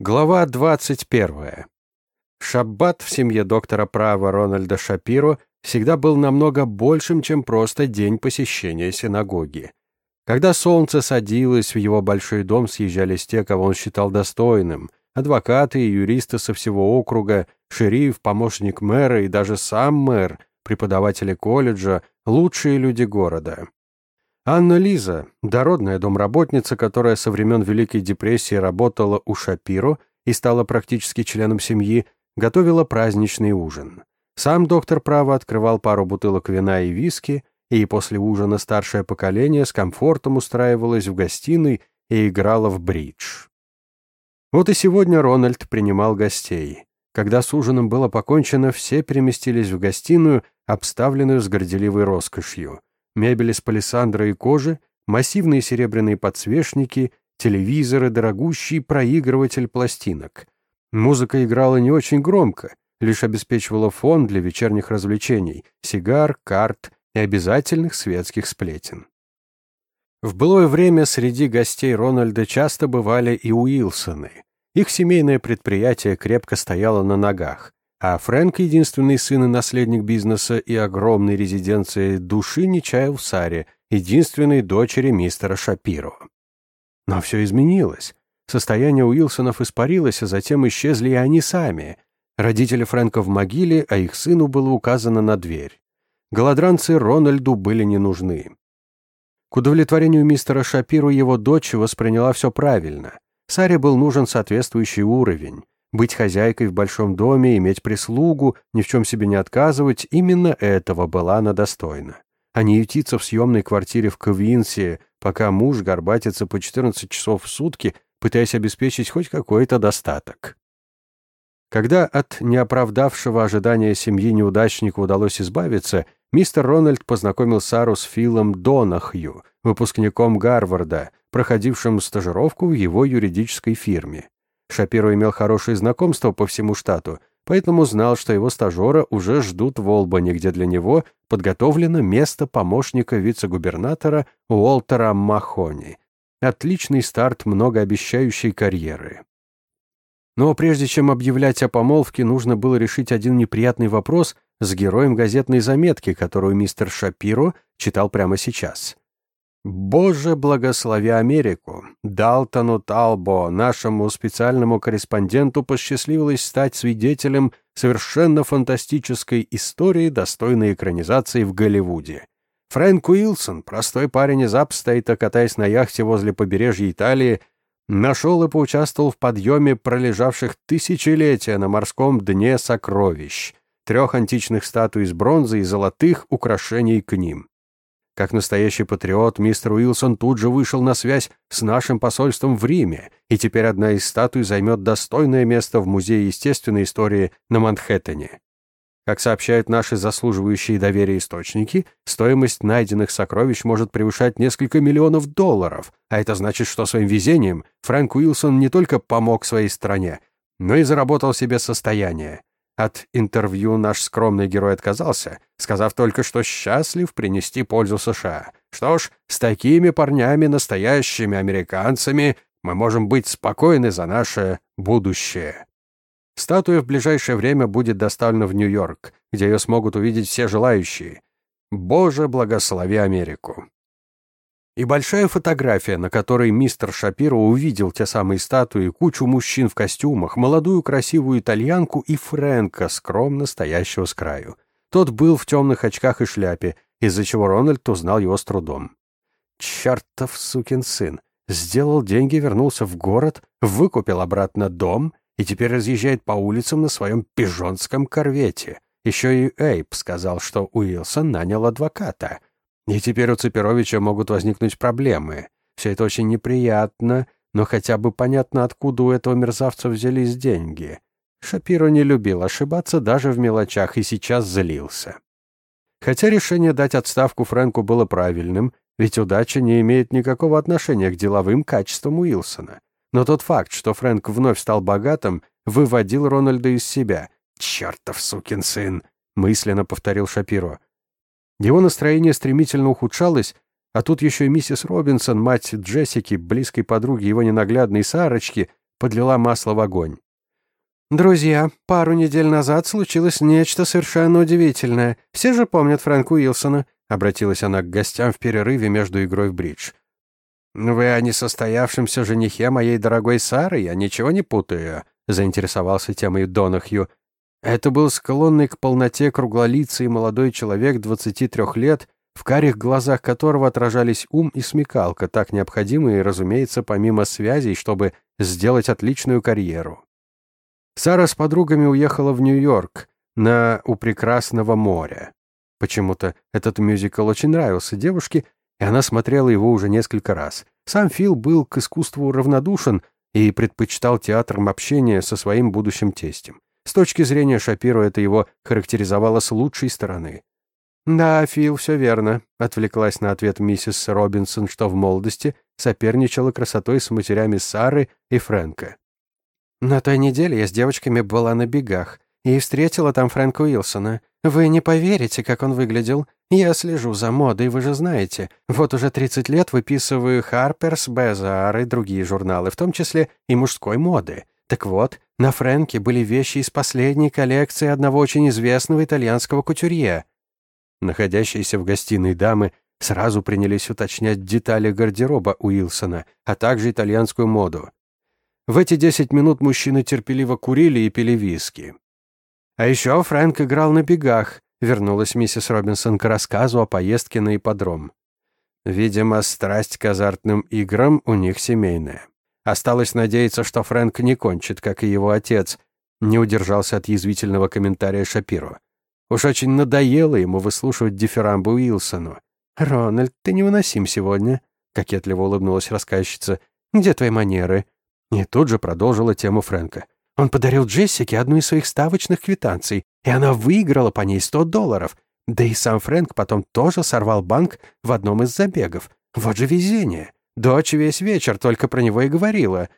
Глава 21. Шаббат в семье доктора права Рональда Шапиро всегда был намного большим, чем просто день посещения синагоги. Когда солнце садилось, в его большой дом съезжались те, кого он считал достойным, адвокаты и юристы со всего округа, шериф, помощник мэра и даже сам мэр, преподаватели колледжа, лучшие люди города. Анна Лиза, дородная домработница, которая со времен Великой депрессии работала у Шапиро и стала практически членом семьи, готовила праздничный ужин. Сам доктор права открывал пару бутылок вина и виски, и после ужина старшее поколение с комфортом устраивалось в гостиной и играло в бридж. Вот и сегодня Рональд принимал гостей. Когда с ужином было покончено, все переместились в гостиную, обставленную с горделивой роскошью мебель из палисандра и кожи, массивные серебряные подсвечники, телевизоры, дорогущий проигрыватель пластинок. Музыка играла не очень громко, лишь обеспечивала фон для вечерних развлечений, сигар, карт и обязательных светских сплетен. В былое время среди гостей Рональда часто бывали и Уилсоны. Их семейное предприятие крепко стояло на ногах а Фрэнк, единственный сын и наследник бизнеса и огромной резиденции души, не чаял в Саре, единственной дочери мистера Шапиро. Но все изменилось. Состояние Уилсонов испарилось, а затем исчезли и они сами. Родители Фрэнка в могиле, а их сыну было указано на дверь. Голодранцы Рональду были не нужны. К удовлетворению мистера Шапиру его дочь восприняла все правильно. Саре был нужен соответствующий уровень. Быть хозяйкой в большом доме, иметь прислугу, ни в чем себе не отказывать, именно этого была она достойна. А не ютиться в съемной квартире в Квинсе, пока муж горбатится по 14 часов в сутки, пытаясь обеспечить хоть какой-то достаток. Когда от неоправдавшего ожидания семьи неудачнику удалось избавиться, мистер Рональд познакомил Сару с Филом Донахью, выпускником Гарварда, проходившим стажировку в его юридической фирме. Шапиро имел хорошие знакомства по всему штату, поэтому знал, что его стажера уже ждут в Олбани, где для него подготовлено место помощника вице-губернатора Уолтера Махони. Отличный старт многообещающей карьеры. Но прежде чем объявлять о помолвке, нужно было решить один неприятный вопрос с героем газетной заметки, которую мистер Шапиро читал прямо сейчас. Боже, благослови Америку! Далтону Талбо, нашему специальному корреспонденту, посчастливилось стать свидетелем совершенно фантастической истории, достойной экранизации в Голливуде. Фрэнк Уилсон, простой парень из Апстейта, катаясь на яхте возле побережья Италии, нашел и поучаствовал в подъеме пролежавших тысячелетия на морском дне сокровищ, трех античных статуй из бронзы и золотых украшений к ним. Как настоящий патриот, мистер Уилсон тут же вышел на связь с нашим посольством в Риме, и теперь одна из статуй займет достойное место в Музее естественной истории на Манхэттене. Как сообщают наши заслуживающие доверия источники, стоимость найденных сокровищ может превышать несколько миллионов долларов, а это значит, что своим везением Фрэнк Уилсон не только помог своей стране, но и заработал себе состояние. От интервью наш скромный герой отказался, сказав только, что счастлив принести пользу США. Что ж, с такими парнями, настоящими американцами, мы можем быть спокойны за наше будущее. Статуя в ближайшее время будет доставлена в Нью-Йорк, где ее смогут увидеть все желающие. Боже, благослови Америку и большая фотография, на которой мистер Шапиро увидел те самые статуи, кучу мужчин в костюмах, молодую красивую итальянку и Фрэнка, скромно стоящего с краю. Тот был в темных очках и шляпе, из-за чего Рональд узнал его с трудом. «Чертов сукин сын! Сделал деньги, вернулся в город, выкупил обратно дом и теперь разъезжает по улицам на своем пижонском корвете. Еще и Эйп сказал, что Уилсон нанял адвоката». И теперь у Цепировича могут возникнуть проблемы. Все это очень неприятно, но хотя бы понятно, откуда у этого мерзавца взялись деньги. Шапиро не любил ошибаться даже в мелочах и сейчас злился. Хотя решение дать отставку Фрэнку было правильным, ведь удача не имеет никакого отношения к деловым качествам Уилсона. Но тот факт, что Фрэнк вновь стал богатым, выводил Рональда из себя. «Чертов сукин сын!» — мысленно повторил Шапиро. Его настроение стремительно ухудшалось, а тут еще и миссис Робинсон, мать Джессики, близкой подруги его ненаглядной Сарочки, подлила масло в огонь. «Друзья, пару недель назад случилось нечто совершенно удивительное. Все же помнят Фрэнка Уилсона», — обратилась она к гостям в перерыве между игрой в бридж. «Вы о несостоявшемся женихе моей дорогой Сары? Я ничего не путаю», — заинтересовался темой Донахью. Это был склонный к полноте круглолицый молодой человек 23 лет, в карих глазах которого отражались ум и смекалка, так необходимые, разумеется, помимо связей, чтобы сделать отличную карьеру. Сара с подругами уехала в Нью-Йорк, на «У прекрасного моря». Почему-то этот мюзикл очень нравился девушке, и она смотрела его уже несколько раз. Сам Фил был к искусству равнодушен и предпочитал театром общения со своим будущим тестем. С точки зрения Шапиро это его характеризовало с лучшей стороны. «Да, Фил, все верно», — отвлеклась на ответ миссис Робинсон, что в молодости соперничала красотой с матерями Сары и Фрэнка. «На той неделе я с девочками была на бегах и встретила там Фрэнка Уилсона. Вы не поверите, как он выглядел. Я слежу за модой, вы же знаете. Вот уже 30 лет выписываю Harper's Bazaar и другие журналы, в том числе и мужской моды. Так вот, на Фрэнке были вещи из последней коллекции одного очень известного итальянского кутюрье. Находящиеся в гостиной дамы сразу принялись уточнять детали гардероба Уилсона, а также итальянскую моду. В эти десять минут мужчины терпеливо курили и пили виски. А еще Фрэнк играл на бегах, вернулась миссис Робинсон к рассказу о поездке на ипподром. Видимо, страсть к азартным играм у них семейная. Осталось надеяться, что Фрэнк не кончит, как и его отец, не удержался от язвительного комментария Шапиро. Уж очень надоело ему выслушивать дифирамбы Уилсону. «Рональд, ты невыносим сегодня», — кокетливо улыбнулась рассказчица. «Где твои манеры?» И тут же продолжила тему Фрэнка. «Он подарил Джессике одну из своих ставочных квитанций, и она выиграла по ней сто долларов. Да и сам Фрэнк потом тоже сорвал банк в одном из забегов. Вот же везение. Дочь весь вечер только про него и говорила».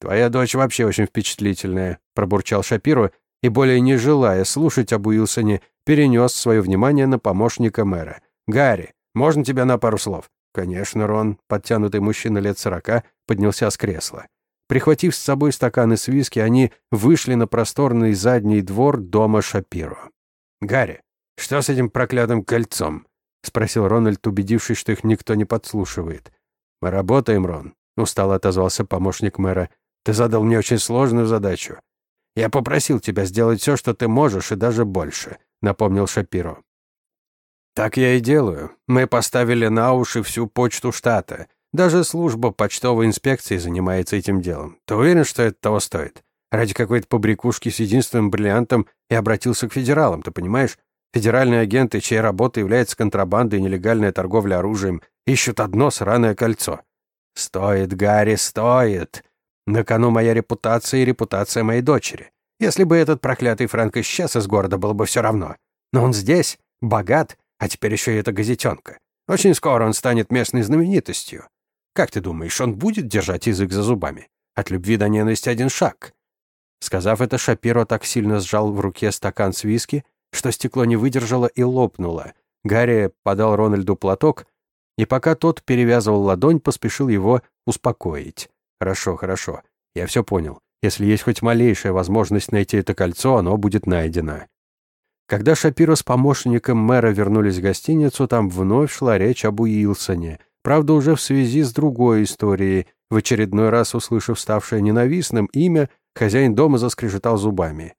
«Твоя дочь вообще очень впечатлительная», — пробурчал Шапиро и, более не желая слушать об Уилсоне, перенес свое внимание на помощника мэра. «Гарри, можно тебя на пару слов?» Конечно, Рон, подтянутый мужчина лет сорока, поднялся с кресла. Прихватив с собой стаканы с виски, они вышли на просторный задний двор дома Шапиро. «Гарри, что с этим проклятым кольцом?» — спросил Рональд, убедившись, что их никто не подслушивает. «Мы работаем, Рон», — устало отозвался помощник мэра. «Ты задал мне очень сложную задачу. Я попросил тебя сделать все, что ты можешь, и даже больше», — напомнил Шапиро. «Так я и делаю. Мы поставили на уши всю почту штата. Даже служба почтовой инспекции занимается этим делом. Ты уверен, что это того стоит? Ради какой-то побрякушки с единственным бриллиантом и обратился к федералам, ты понимаешь? Федеральные агенты, чья работа является контрабандой и нелегальная торговля оружием, ищут одно сраное кольцо. Стоит, Гарри, стоит. На кону моя репутация и репутация моей дочери. Если бы этот проклятый Фрэнк исчез из города, было бы все равно. Но он здесь, богат, а теперь еще и эта газетенка. Очень скоро он станет местной знаменитостью. Как ты думаешь, он будет держать язык за зубами? От любви до ненависти один шаг. Сказав это, Шапиро так сильно сжал в руке стакан с виски, что стекло не выдержало и лопнуло. Гарри подал Рональду платок, и пока тот перевязывал ладонь, поспешил его успокоить. «Хорошо, хорошо. Я все понял. Если есть хоть малейшая возможность найти это кольцо, оно будет найдено». Когда Шапиро с помощником мэра вернулись в гостиницу, там вновь шла речь об Уилсоне. Правда, уже в связи с другой историей. В очередной раз, услышав ставшее ненавистным имя, хозяин дома заскрежетал зубами.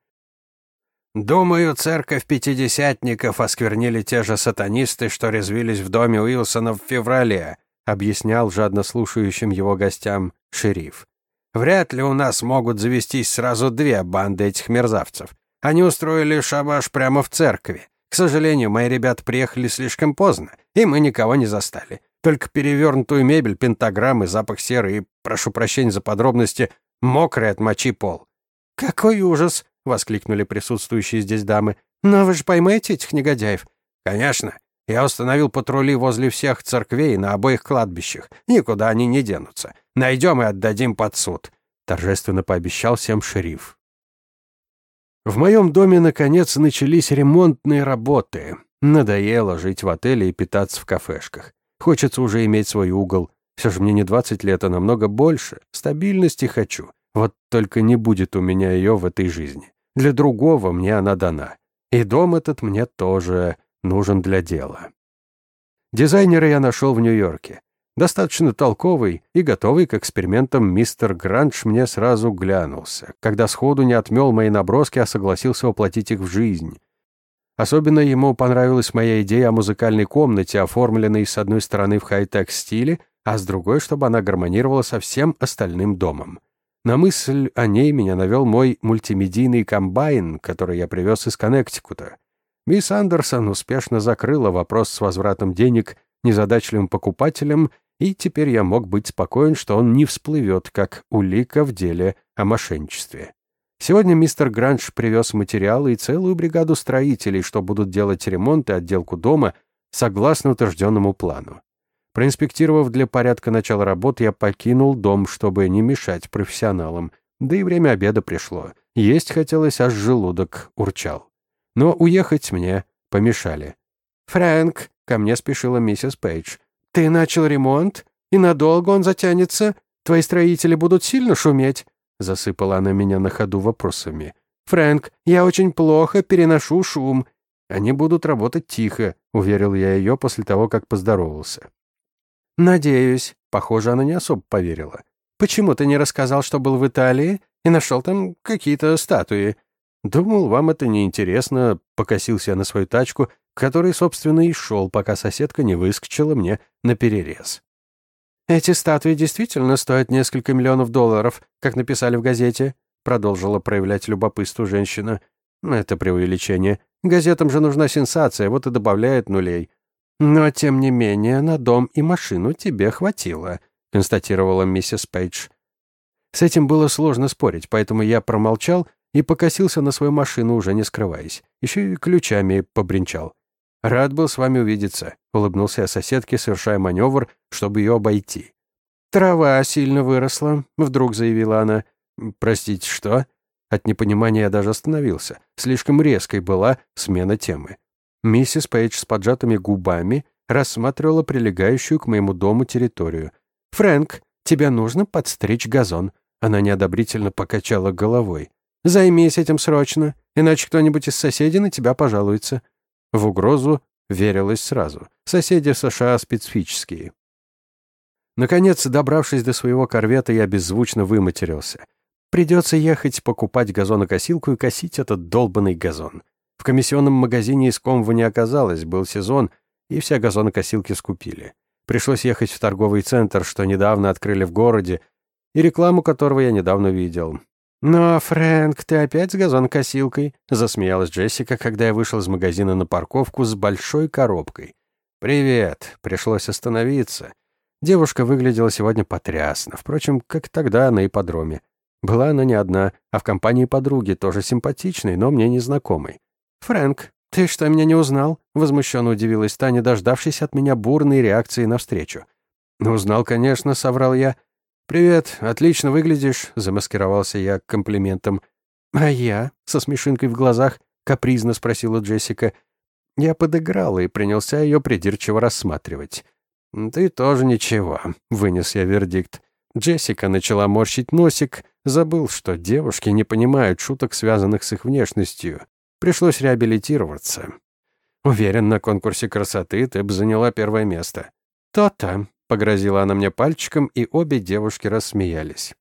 «Думаю, церковь пятидесятников осквернили те же сатанисты, что резвились в доме Уилсона в феврале», объяснял жадно слушающим его гостям шериф. «Вряд ли у нас могут завестись сразу две банды этих мерзавцев. Они устроили шабаш прямо в церкви. К сожалению, мои ребята приехали слишком поздно, и мы никого не застали. Только перевернутую мебель, пентаграммы, запах серы и, прошу прощения за подробности, мокрый от мочи пол. «Какой ужас!» — воскликнули присутствующие здесь дамы. «Но вы же поймаете этих негодяев?» «Конечно. Я установил патрули возле всех церквей на обоих кладбищах. Никуда они не денутся. Найдем и отдадим под суд», — торжественно пообещал всем шериф. В моем доме, наконец, начались ремонтные работы. Надоело жить в отеле и питаться в кафешках. Хочется уже иметь свой угол. Все же мне не 20 лет, а намного больше. Стабильности хочу. Вот только не будет у меня ее в этой жизни. Для другого мне она дана. И дом этот мне тоже нужен для дела. Дизайнера я нашел в Нью-Йорке. Достаточно толковый и готовый к экспериментам мистер Гранж мне сразу глянулся, когда сходу не отмел мои наброски, а согласился воплотить их в жизнь. Особенно ему понравилась моя идея о музыкальной комнате, оформленной с одной стороны в хай-тек стиле, а с другой, чтобы она гармонировала со всем остальным домом. На мысль о ней меня навел мой мультимедийный комбайн, который я привез из Коннектикута. Мисс Андерсон успешно закрыла вопрос с возвратом денег незадачливым покупателям и теперь я мог быть спокоен, что он не всплывет, как улика в деле о мошенничестве. Сегодня мистер Гранж привез материалы и целую бригаду строителей, что будут делать ремонт и отделку дома согласно утвержденному плану. Проинспектировав для порядка начала работ, я покинул дом, чтобы не мешать профессионалам. Да и время обеда пришло. Есть хотелось, аж желудок урчал. Но уехать мне помешали. «Фрэнк!» — ко мне спешила миссис Пейдж. «Ты начал ремонт? И надолго он затянется? Твои строители будут сильно шуметь?» Засыпала она меня на ходу вопросами. «Фрэнк, я очень плохо переношу шум. Они будут работать тихо», — уверил я ее после того, как поздоровался. «Надеюсь». Похоже, она не особо поверила. «Почему ты не рассказал, что был в Италии и нашел там какие-то статуи?» «Думал, вам это неинтересно», — покосился на свою тачку, который, собственно, и шел, пока соседка не выскочила мне на перерез. «Эти статуи действительно стоят несколько миллионов долларов, как написали в газете», продолжила проявлять любопытство женщина. «Это преувеличение. Газетам же нужна сенсация, вот и добавляет нулей. Но, тем не менее, на дом и машину тебе хватило», констатировала миссис Пейдж. С этим было сложно спорить, поэтому я промолчал и покосился на свою машину, уже не скрываясь. Еще и ключами побренчал. «Рад был с вами увидеться», — улыбнулся я соседке, совершая маневр, чтобы ее обойти. «Трава сильно выросла», — вдруг заявила она. «Простите, что?» От непонимания я даже остановился. Слишком резкой была смена темы. Миссис Пейдж с поджатыми губами рассматривала прилегающую к моему дому территорию. «Фрэнк, тебе нужно подстричь газон». Она неодобрительно покачала головой. «Займись этим срочно, иначе кто-нибудь из соседей на тебя пожалуется». В угрозу верилось сразу. Соседи США специфические. Наконец, добравшись до своего корвета, я беззвучно выматерился. Придется ехать покупать газонокосилку и косить этот долбанный газон. В комиссионном магазине искомого не оказалось, был сезон, и все газонокосилки скупили. Пришлось ехать в торговый центр, что недавно открыли в городе, и рекламу которого я недавно видел. «Но, Фрэнк, ты опять с газонкосилкой?» — засмеялась Джессика, когда я вышел из магазина на парковку с большой коробкой. «Привет!» — пришлось остановиться. Девушка выглядела сегодня потрясно, впрочем, как тогда на ипподроме. Была она не одна, а в компании подруги, тоже симпатичной, но мне незнакомой. «Фрэнк, ты что, меня не узнал?» — возмущенно удивилась Таня, дождавшись от меня бурной реакции навстречу. «Узнал, конечно», — соврал я. «Привет, отлично выглядишь», — замаскировался я комплиментом. «А я?» — со смешинкой в глазах капризно спросила Джессика. Я подыграл и принялся ее придирчиво рассматривать. «Ты тоже ничего», — вынес я вердикт. Джессика начала морщить носик, забыл, что девушки не понимают шуток, связанных с их внешностью. Пришлось реабилитироваться. Уверен, на конкурсе красоты ты бы заняла первое место. То-то. Погрозила она мне пальчиком, и обе девушки рассмеялись.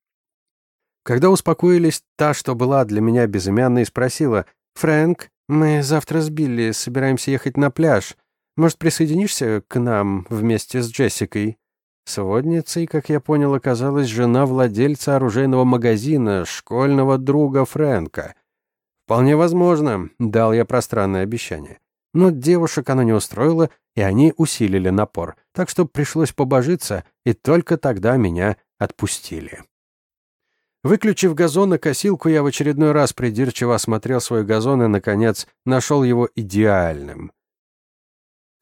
Когда успокоились, та, что была для меня безымянной, спросила, «Фрэнк, мы завтра с Билли собираемся ехать на пляж. Может, присоединишься к нам вместе с Джессикой?» Сводницей, как я понял, оказалась жена владельца оружейного магазина, школьного друга Фрэнка. «Вполне возможно», — дал я пространное обещание. Но девушек оно не устроило, и они усилили напор, так что пришлось побожиться, и только тогда меня отпустили. Выключив газонокосилку, я в очередной раз придирчиво осмотрел свой газон и, наконец, нашел его идеальным.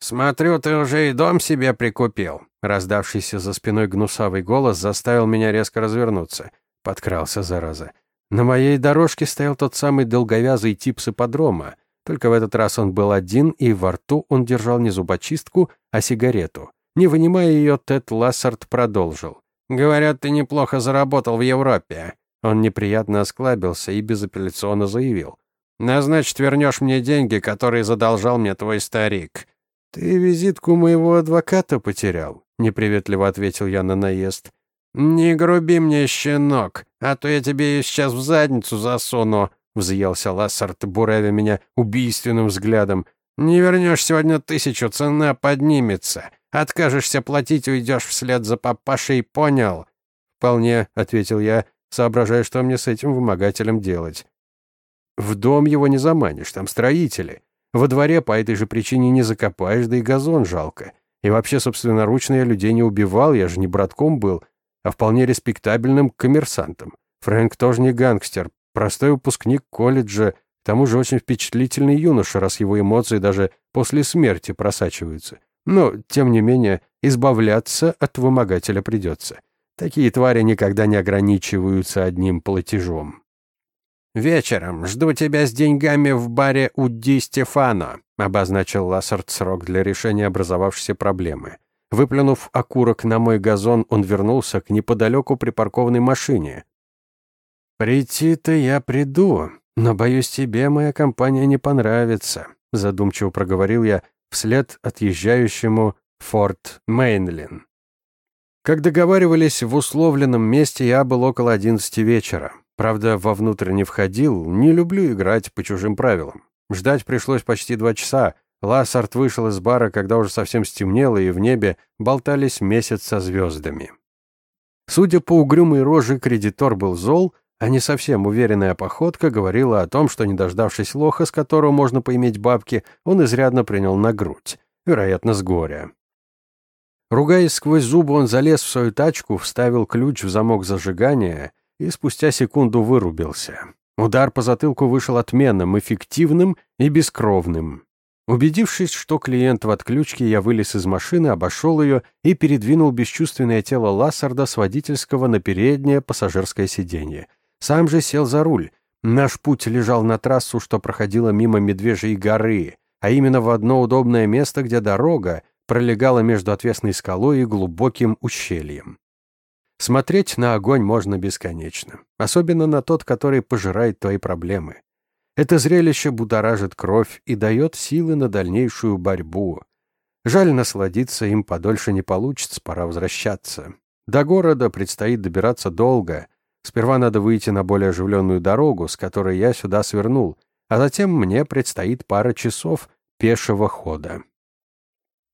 «Смотрю, ты уже и дом себе прикупил», — раздавшийся за спиной гнусавый голос заставил меня резко развернуться. Подкрался, зараза. На моей дорожке стоял тот самый долговязый тип с ипподрома. Только в этот раз он был один, и во рту он держал не зубочистку, а сигарету. Не вынимая ее, Тед Лассард продолжил. «Говорят, ты неплохо заработал в Европе. Он неприятно осклабился и безапелляционно заявил. «Ну, значит, вернешь мне деньги, которые задолжал мне твой старик». «Ты визитку моего адвоката потерял», — неприветливо ответил я на наезд. «Не груби мне, щенок, а то я тебе ее сейчас в задницу засуну», — взъелся Лассард, буравя меня убийственным взглядом. «Не вернешь сегодня тысячу, цена поднимется. Откажешься платить, уйдешь вслед за папашей, понял?» «Вполне», — ответил я, соображая, что мне с этим вымогателем делать. «В дом его не заманишь, там строители. Во дворе по этой же причине не закопаешь, да и газон жалко. И вообще, собственноручно я людей не убивал, я же не братком был, а вполне респектабельным коммерсантом. Фрэнк тоже не гангстер, простой выпускник колледжа, к тому же очень впечатлительный юноша, раз его эмоции даже после смерти просачиваются. Но, тем не менее, избавляться от вымогателя придется. Такие твари никогда не ограничиваются одним платежом. «Вечером жду тебя с деньгами в баре у Ди Стефано», обозначил Лассард срок для решения образовавшейся проблемы. Выплюнув окурок на мой газон, он вернулся к неподалеку припаркованной машине. «Прийти-то я приду, но, боюсь, тебе моя компания не понравится», задумчиво проговорил я вслед отъезжающему Форт Мейнлин. Как договаривались, в условленном месте я был около одиннадцати вечера. Правда, вовнутрь не входил, не люблю играть по чужим правилам. Ждать пришлось почти два часа. Лассард вышел из бара, когда уже совсем стемнело, и в небе болтались месяц со звездами. Судя по угрюмой роже, кредитор был зол, а не совсем уверенная походка говорила о том, что, не дождавшись лоха, с которого можно поиметь бабки, он изрядно принял на грудь, вероятно, с горя. Ругаясь сквозь зубы, он залез в свою тачку, вставил ключ в замок зажигания — и спустя секунду вырубился. Удар по затылку вышел отменным, эффективным и бескровным. Убедившись, что клиент в отключке, я вылез из машины, обошел ее и передвинул бесчувственное тело Лассарда с водительского на переднее пассажирское сиденье. Сам же сел за руль. Наш путь лежал на трассу, что проходила мимо Медвежьей горы, а именно в одно удобное место, где дорога пролегала между отвесной скалой и глубоким ущельем. Смотреть на огонь можно бесконечно, особенно на тот, который пожирает твои проблемы. Это зрелище будоражит кровь и дает силы на дальнейшую борьбу. Жаль, насладиться им подольше не получится, пора возвращаться. До города предстоит добираться долго. Сперва надо выйти на более оживленную дорогу, с которой я сюда свернул, а затем мне предстоит пара часов пешего хода.